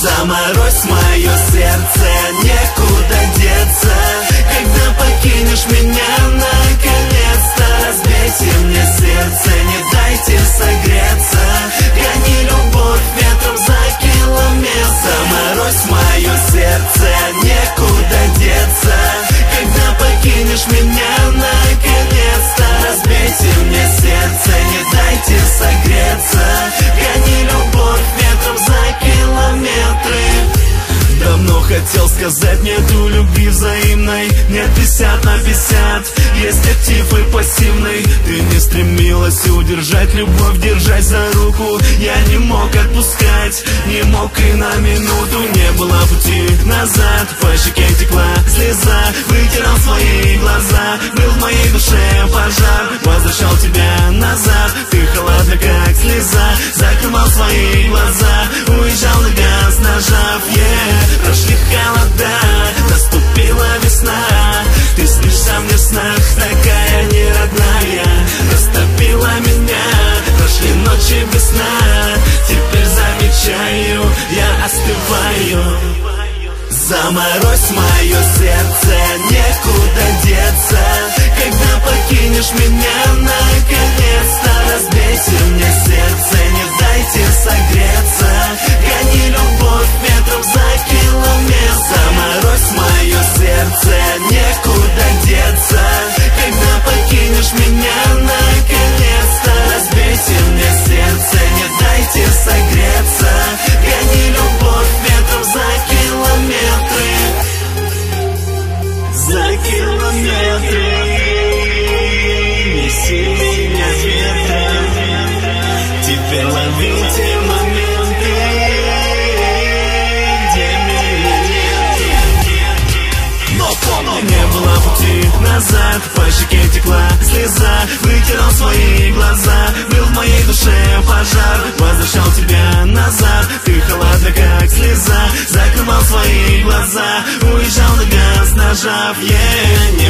Заморозь мое сердце, некуда деться. Когда покинешь меня Сказать нету любви взаимной. Нет 50 на 50 Есть актив и пассивный. Ты не стремилась удержать любовь Держать за руку. Я не мог отпускать Не мог и на минуту. Не было пути назад По щеке текла слеза. Вытирал свои глаза Был в моей душе пожар. Возвращал тебя назад. Заморозь мое сердце zażawienie